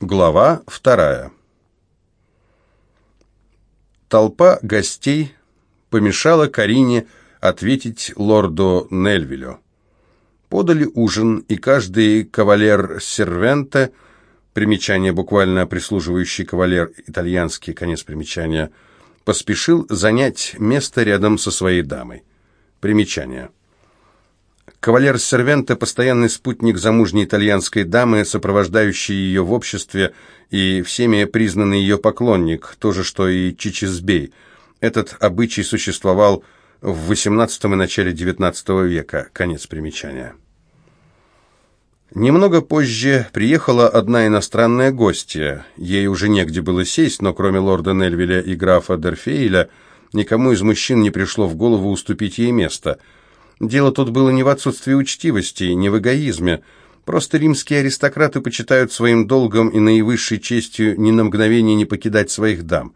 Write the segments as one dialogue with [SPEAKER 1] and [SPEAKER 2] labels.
[SPEAKER 1] Глава вторая. Толпа гостей помешала Карине ответить лорду Нельвилю. Подали ужин, и каждый кавалер сервента, примечание буквально прислуживающий кавалер, итальянский конец примечания, поспешил занять место рядом со своей дамой. Примечание. Кавалер Сервенте – постоянный спутник замужней итальянской дамы, сопровождающий ее в обществе и всеми признанный ее поклонник, то же, что и Чичизбей. Этот обычай существовал в XVIII и начале XIX века. Конец примечания. Немного позже приехала одна иностранная гостья. Ей уже негде было сесть, но кроме лорда Нельвиля и графа Дерфейля, никому из мужчин не пришло в голову уступить ей место – Дело тут было не в отсутствии учтивости, не в эгоизме. Просто римские аристократы почитают своим долгом и наивысшей честью ни на мгновение не покидать своих дам.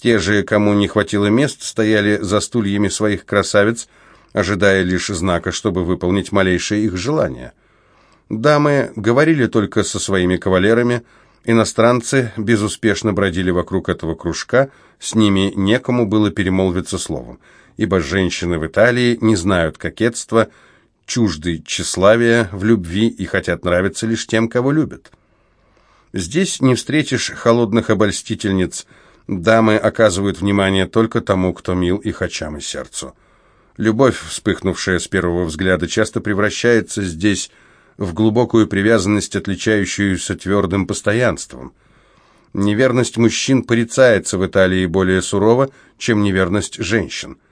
[SPEAKER 1] Те же, кому не хватило мест, стояли за стульями своих красавиц, ожидая лишь знака, чтобы выполнить малейшее их желание. Дамы говорили только со своими кавалерами, иностранцы безуспешно бродили вокруг этого кружка, с ними некому было перемолвиться словом ибо женщины в Италии не знают кокетства, чужды тщеславия в любви и хотят нравиться лишь тем, кого любят. Здесь не встретишь холодных обольстительниц, дамы оказывают внимание только тому, кто мил их очам и сердцу. Любовь, вспыхнувшая с первого взгляда, часто превращается здесь в глубокую привязанность, отличающуюся твердым постоянством. Неверность мужчин порицается в Италии более сурово, чем неверность женщин –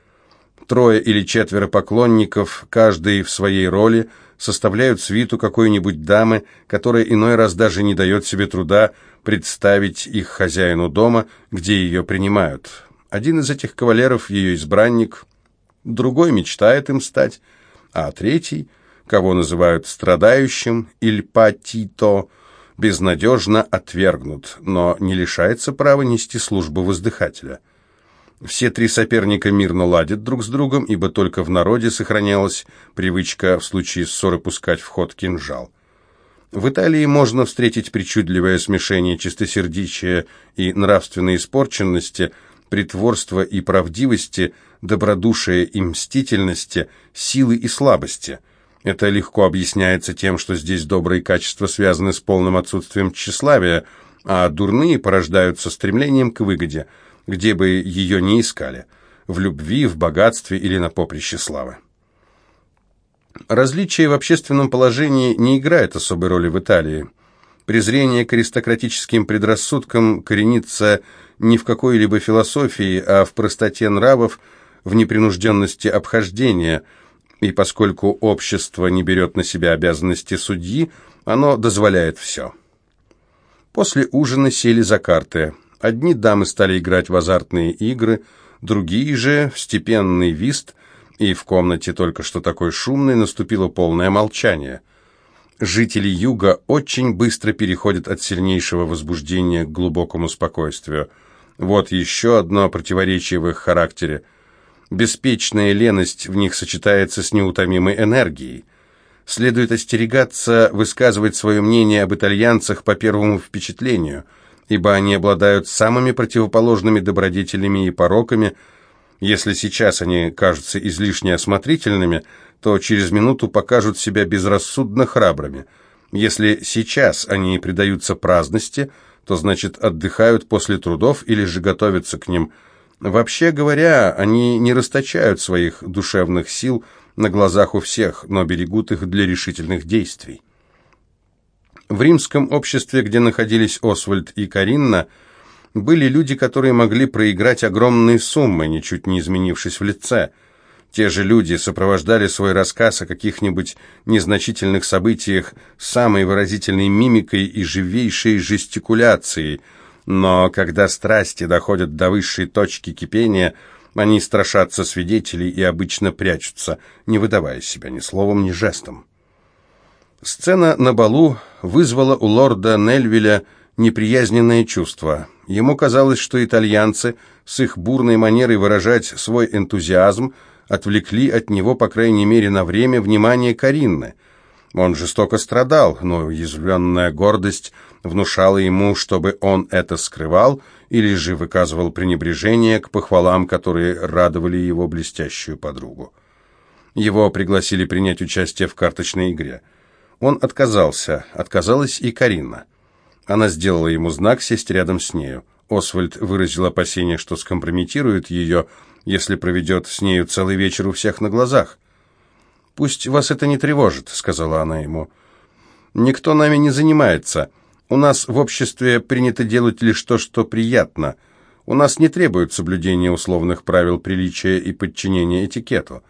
[SPEAKER 1] Трое или четверо поклонников, каждый в своей роли, составляют свиту какой-нибудь дамы, которая иной раз даже не дает себе труда представить их хозяину дома, где ее принимают. Один из этих кавалеров – ее избранник, другой мечтает им стать, а третий, кого называют страдающим, или патито, безнадежно отвергнут, но не лишается права нести службу воздыхателя. Все три соперника мирно ладят друг с другом, ибо только в народе сохранялась привычка в случае ссоры пускать в ход кинжал. В Италии можно встретить причудливое смешение чистосердечия и нравственной испорченности, притворства и правдивости, добродушия и мстительности, силы и слабости. Это легко объясняется тем, что здесь добрые качества связаны с полным отсутствием тщеславия, а дурные порождаются стремлением к выгоде – где бы ее ни искали, в любви, в богатстве или на поприще славы. Различие в общественном положении не играет особой роли в Италии. Презрение к аристократическим предрассудкам коренится не в какой-либо философии, а в простоте нравов, в непринужденности обхождения, и поскольку общество не берет на себя обязанности судьи, оно дозволяет все. После ужина сели за карты – Одни дамы стали играть в азартные игры, другие же в степенный вист, и в комнате только что такой шумной наступило полное молчание. Жители юга очень быстро переходят от сильнейшего возбуждения к глубокому спокойствию. Вот еще одно противоречие в их характере. Беспечная леность в них сочетается с неутомимой энергией. Следует остерегаться высказывать свое мнение об итальянцах по первому впечатлению – ибо они обладают самыми противоположными добродетелями и пороками. Если сейчас они кажутся излишне осмотрительными, то через минуту покажут себя безрассудно храбрыми. Если сейчас они предаются праздности, то значит отдыхают после трудов или же готовятся к ним. Вообще говоря, они не расточают своих душевных сил на глазах у всех, но берегут их для решительных действий. В римском обществе, где находились Освальд и Каринна, были люди, которые могли проиграть огромные суммы, ничуть не изменившись в лице. Те же люди сопровождали свой рассказ о каких-нибудь незначительных событиях самой выразительной мимикой и живейшей жестикуляцией, но когда страсти доходят до высшей точки кипения, они страшатся свидетелей и обычно прячутся, не выдавая себя ни словом, ни жестом. Сцена на балу вызвала у лорда Нельвиля неприязненное чувство. Ему казалось, что итальянцы с их бурной манерой выражать свой энтузиазм отвлекли от него, по крайней мере, на время внимание Каринны. Он жестоко страдал, но уязвленная гордость внушала ему, чтобы он это скрывал, или же выказывал пренебрежение к похвалам, которые радовали его блестящую подругу. Его пригласили принять участие в карточной игре. Он отказался, отказалась и Карина. Она сделала ему знак сесть рядом с нею. Освальд выразил опасение, что скомпрометирует ее, если проведет с нею целый вечер у всех на глазах. «Пусть вас это не тревожит», — сказала она ему. «Никто нами не занимается. У нас в обществе принято делать лишь то, что приятно. У нас не требуют соблюдения условных правил приличия и подчинения этикету.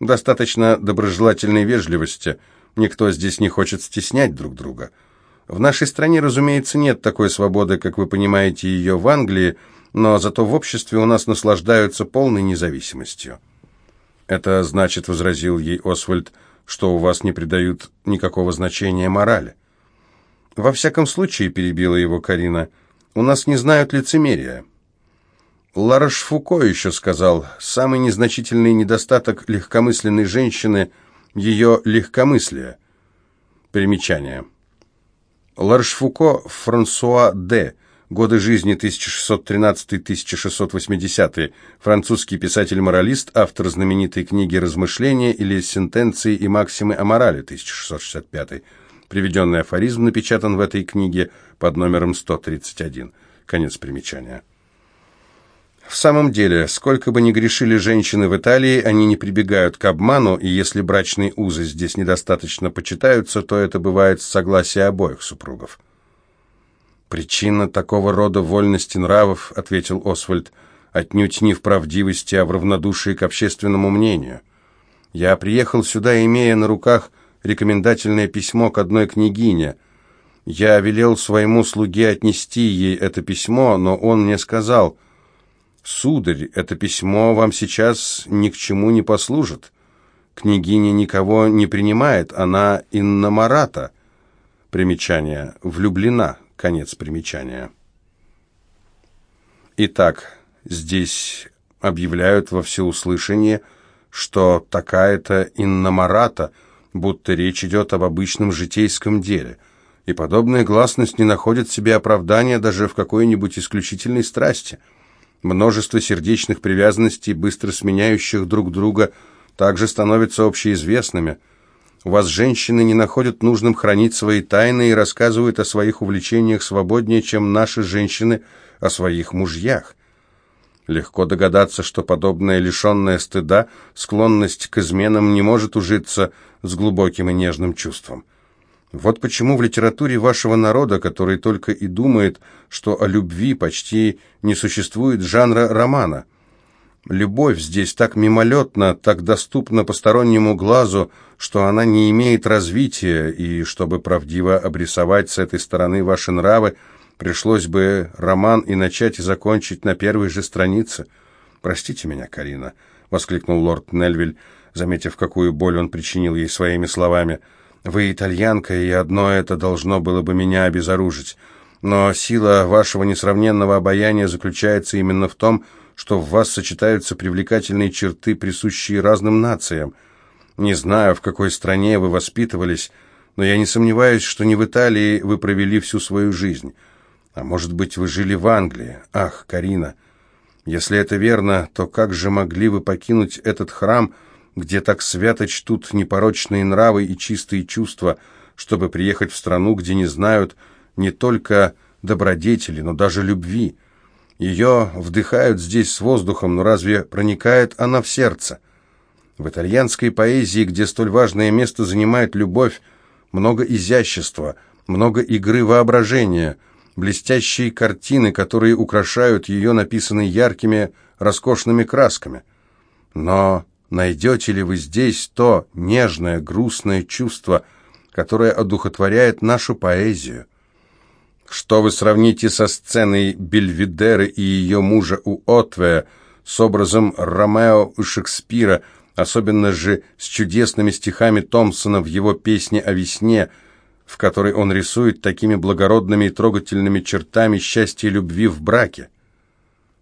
[SPEAKER 1] Достаточно доброжелательной вежливости. Никто здесь не хочет стеснять друг друга. В нашей стране, разумеется, нет такой свободы, как вы понимаете ее в Англии, но зато в обществе у нас наслаждаются полной независимостью. «Это значит, — возразил ей Освальд, — что у вас не придают никакого значения морали». «Во всяком случае, — перебила его Карина, — у нас не знают лицемерия». Лараш Фуко еще сказал, самый незначительный недостаток легкомысленной женщины – ее легкомыслие. Примечание. Лараш Фуко Франсуа Д. Годы жизни 1613-1680. Французский писатель-моралист, автор знаменитой книги «Размышления» или «Сентенции и максимы о морали» 1665. Приведенный афоризм напечатан в этой книге под номером 131. Конец примечания. В самом деле, сколько бы ни грешили женщины в Италии, они не прибегают к обману, и если брачные узы здесь недостаточно почитаются, то это бывает с согласия обоих супругов. «Причина такого рода вольности нравов, — ответил Освальд, — отнюдь не в правдивости, а в равнодушии к общественному мнению. Я приехал сюда, имея на руках рекомендательное письмо к одной княгине. Я велел своему слуге отнести ей это письмо, но он мне сказал, «Сударь, это письмо вам сейчас ни к чему не послужит. Княгиня никого не принимает, она Инна Марата». Примечание. Влюблена. Конец примечания. Итак, здесь объявляют во всеуслышание, что такая-то Инна Марата – будто речь идет об обычном житейском деле, и подобная гласность не находит себе оправдания даже в какой-нибудь исключительной страсти. Множество сердечных привязанностей, быстро сменяющих друг друга, также становятся общеизвестными. У вас женщины не находят нужным хранить свои тайны и рассказывают о своих увлечениях свободнее, чем наши женщины о своих мужьях. Легко догадаться, что подобная лишенная стыда склонность к изменам не может ужиться с глубоким и нежным чувством. Вот почему в литературе вашего народа, который только и думает, что о любви почти не существует жанра романа. Любовь здесь так мимолетна, так доступна постороннему глазу, что она не имеет развития, и чтобы правдиво обрисовать с этой стороны ваши нравы, Пришлось бы роман и начать, и закончить на первой же странице. «Простите меня, Карина», — воскликнул лорд Нельвиль, заметив, какую боль он причинил ей своими словами. «Вы итальянка, и одно это должно было бы меня обезоружить. Но сила вашего несравненного обаяния заключается именно в том, что в вас сочетаются привлекательные черты, присущие разным нациям. Не знаю, в какой стране вы воспитывались, но я не сомневаюсь, что не в Италии вы провели всю свою жизнь». А может быть, вы жили в Англии? Ах, Карина, если это верно, то как же могли вы покинуть этот храм, где так свято чтут непорочные нравы и чистые чувства, чтобы приехать в страну, где не знают не только добродетели, но даже любви? Ее вдыхают здесь с воздухом, но разве проникает она в сердце? В итальянской поэзии, где столь важное место занимает любовь, много изящества, много игры воображения – блестящие картины, которые украшают ее, написаны яркими, роскошными красками. Но найдете ли вы здесь то нежное, грустное чувство, которое одухотворяет нашу поэзию? Что вы сравните со сценой Бельведеры и ее мужа у Отвея, с образом Ромео у Шекспира, особенно же с чудесными стихами Томпсона в его «Песне о весне», в которой он рисует такими благородными и трогательными чертами счастье любви в браке.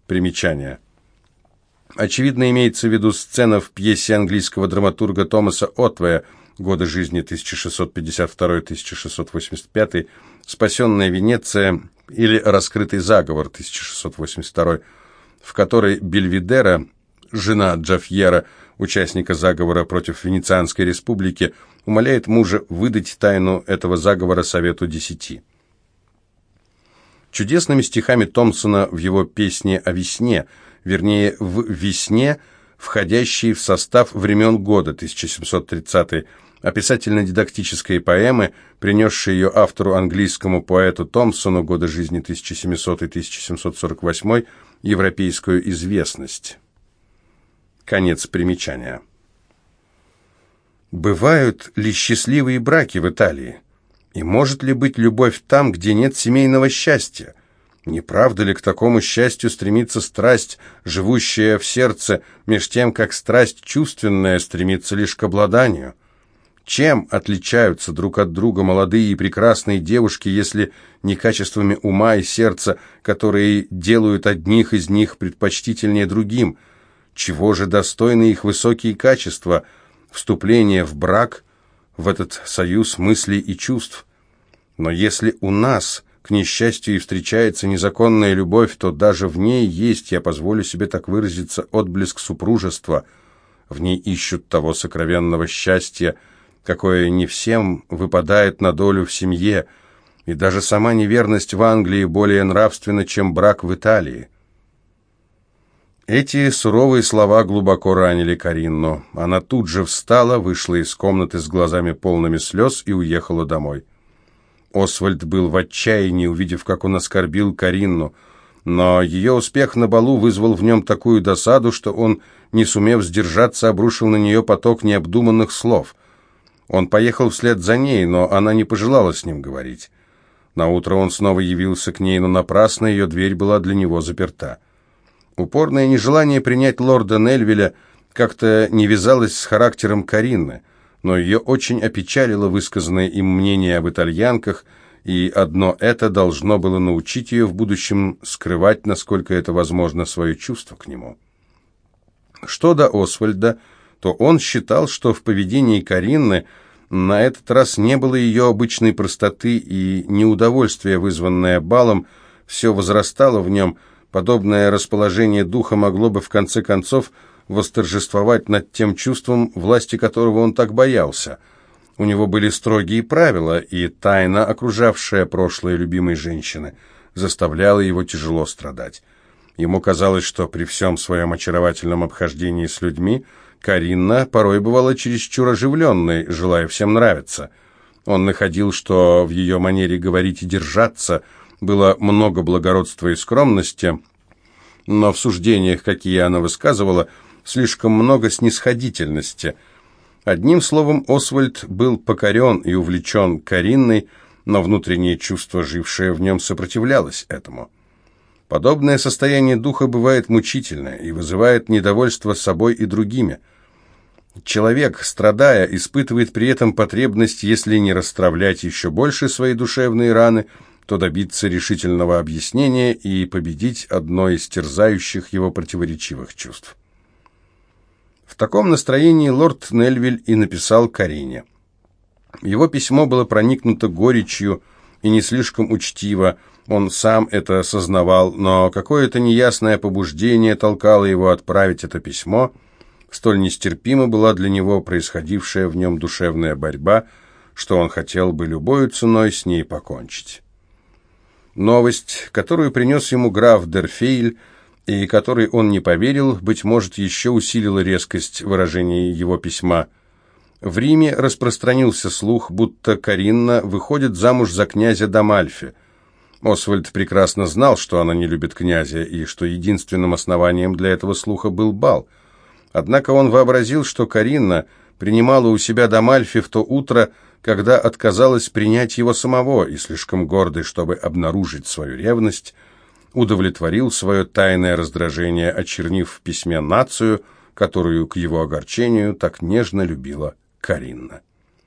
[SPEAKER 1] Примечание. Очевидно, имеется в виду сцена в пьесе английского драматурга Томаса Отвея годы жизни 1652-1685, «Спасенная Венеция» или «Раскрытый заговор» 1682, в которой Бельведера, жена Джафьера, участника заговора против Венецианской республики, умоляет мужа выдать тайну этого заговора Совету Десяти. Чудесными стихами Томпсона в его песне о весне, вернее, в «Весне», входящей в состав времен года 1730 описательно-дидактической поэмы, принесшей ее автору английскому поэту Томпсону года жизни 1700-1748 европейскую известность. Конец примечания. Бывают ли счастливые браки в Италии? И может ли быть любовь там, где нет семейного счастья? Не правда ли к такому счастью стремится страсть, живущая в сердце, меж тем, как страсть чувственная стремится лишь к обладанию? Чем отличаются друг от друга молодые и прекрасные девушки, если не качествами ума и сердца, которые делают одних из них предпочтительнее другим? Чего же достойны их высокие качества – вступление в брак, в этот союз мыслей и чувств. Но если у нас, к несчастью, и встречается незаконная любовь, то даже в ней есть, я позволю себе так выразиться, отблеск супружества. В ней ищут того сокровенного счастья, какое не всем выпадает на долю в семье, и даже сама неверность в Англии более нравственна, чем брак в Италии. Эти суровые слова глубоко ранили Каринну. Она тут же встала, вышла из комнаты с глазами полными слез и уехала домой. Освальд был в отчаянии, увидев, как он оскорбил Каринну, но ее успех на балу вызвал в нем такую досаду, что он, не сумев сдержаться, обрушил на нее поток необдуманных слов. Он поехал вслед за ней, но она не пожелала с ним говорить. Наутро он снова явился к ней, но напрасно ее дверь была для него заперта. Упорное нежелание принять лорда Нельвеля как-то не вязалось с характером Каринны, но ее очень опечалило высказанное им мнение об итальянках, и одно это должно было научить ее в будущем скрывать, насколько это возможно, свое чувство к нему. Что до Освальда, то он считал, что в поведении Каринны на этот раз не было ее обычной простоты и неудовольствия, вызванное балом, все возрастало в нем – Подобное расположение духа могло бы в конце концов восторжествовать над тем чувством, власти которого он так боялся. У него были строгие правила, и тайна, окружавшая прошлое любимой женщины, заставляла его тяжело страдать. Ему казалось, что при всем своем очаровательном обхождении с людьми Каринна порой бывала чересчур оживленной, желая всем нравиться. Он находил, что в ее манере говорить и держаться – было много благородства и скромности, но в суждениях, какие она высказывала, слишком много снисходительности. Одним словом, Освальд был покорен и увлечен Каринной, но внутреннее чувство, жившее в нем, сопротивлялось этому. Подобное состояние духа бывает мучительное и вызывает недовольство собой и другими. Человек, страдая, испытывает при этом потребность, если не расстравлять еще больше свои душевные раны – то добиться решительного объяснения и победить одно из терзающих его противоречивых чувств. В таком настроении лорд Нельвиль и написал Карине. Его письмо было проникнуто горечью и не слишком учтиво, он сам это осознавал, но какое-то неясное побуждение толкало его отправить это письмо, столь нестерпимо была для него происходившая в нем душевная борьба, что он хотел бы любой ценой с ней покончить. Новость, которую принес ему граф Дерфейль, и которой он не поверил, быть может, еще усилила резкость выражения его письма. В Риме распространился слух, будто Каринна выходит замуж за князя Дамальфи. Освальд прекрасно знал, что она не любит князя, и что единственным основанием для этого слуха был бал. Однако он вообразил, что Каринна принимала у себя Дамальфи в то утро, когда отказалась принять его самого и, слишком гордый, чтобы обнаружить свою ревность, удовлетворил свое тайное раздражение, очернив в письме нацию, которую, к его огорчению, так нежно любила Каринна.